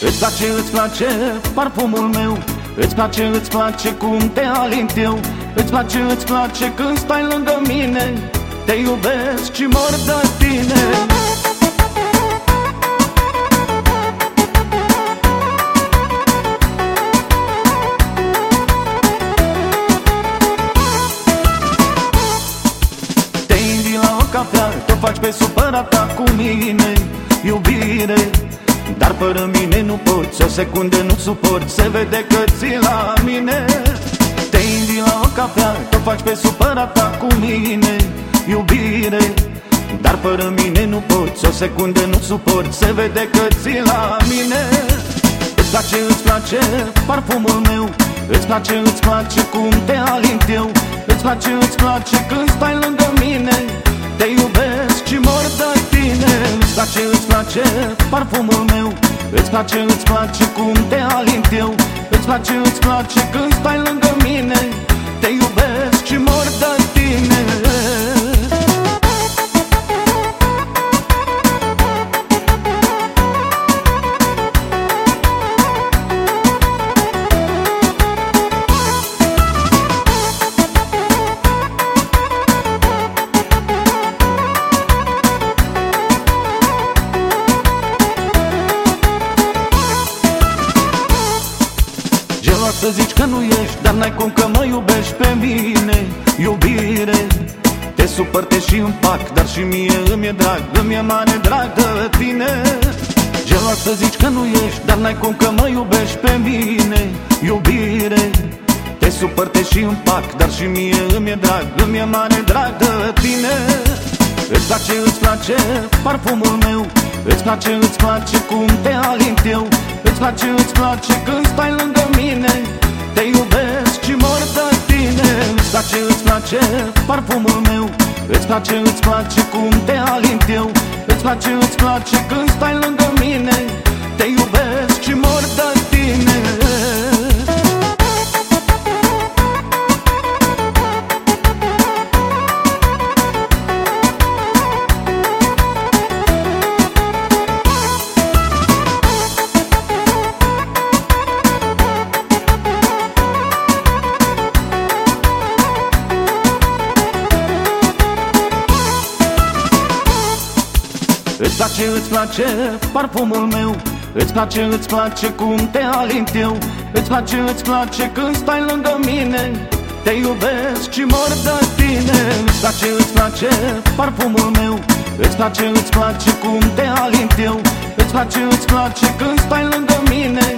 Îți place, îți place parfumul meu Îți place, îți place cum te alint eu. Îți place, îți place când stai lângă mine Te iubesc și mor de tine. Te invit la o cafea, te faci pe supărata cu mine Iubire dar fără mine nu poți, o secundă nu suport. Se vede că ți la mine. Te invit la o cafea, te faci pe supărata cu mine. Iubire. Dar fără mine nu poți, o secundă nu suport. Se vede că ți la mine. Îți place, îți place parfumul meu. Îți place, îți place cum te alint eu. Îți place, îți place când stai lângă mine. Te iubesc și mor de tine Îți place, îți place parfumul meu. Îți place, îți place cum te alint eu. Îți place, îți place când stai să zici că nu ești Dar n-ai cum că mă iubești pe mine. Iubire Te supăr, te și împac Dar și mie îmi e drag Îmi e mare drag de tine Gelos să zici că nu ești Dar n-ai cum că mă iubești pe mine. Iubire Te supăr, te și împac Dar și mie îmi e drag Îmi e mare drag de tine. Îți place, îți place parfumul meu Îți place, îți place cum te alint eu. Îți place, îți place când stai lângă place, îți place cum te alint eu. Îți place, îți place când stai lângă mine Îți place, îți place parfumul meu Îți place, îți place cum te alint eu. Îți place, îți place când stai lângă mine Te iubesc și mor de tine. Îți place, îți place parfumul meu Îți place, îți place cum te alint eu. Îți place, îți place când stai lângă mine